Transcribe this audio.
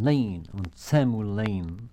Lane und Samuel Lane.